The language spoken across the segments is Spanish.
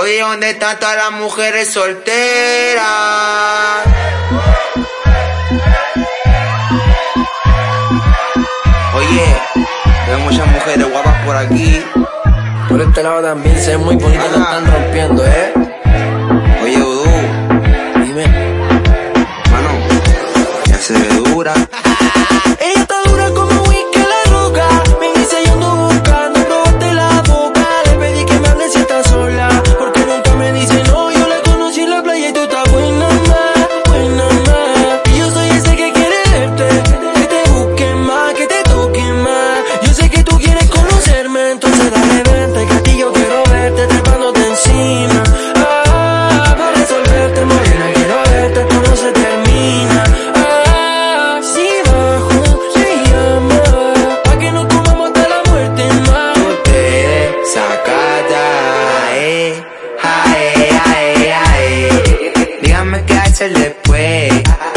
Oye, ¿dónde están todas las mujeres solteras? Oye, veo muchas mujeres guapas por aquí. Por este lado también se ven muy bonitas, la están rompiendo, ¿eh? Oye, Udú, Dime. mano, ya se ve dura. Hacer después,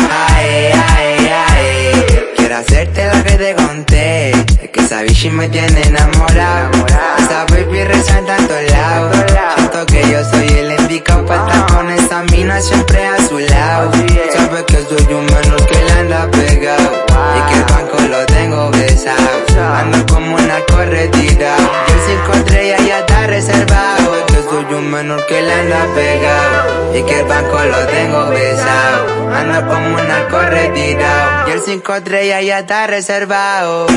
ae, ae, ae. Quiero hacerte lo que te conté, es que esa bichi me tiene enamorado. Esa baby resalta en todos lados, siento que yo soy el indicado para estar con esa mina siempre a su lado. Sabes que soy un menor que le anda pegado, y que el banco lo tengo besado. Ando como un narco retirado, y el cinco estrellas ya menor que le anda pegado, y que el banco lo tengo besado. Ando como un narco retirado, y el cinco estrellas ya está reservado.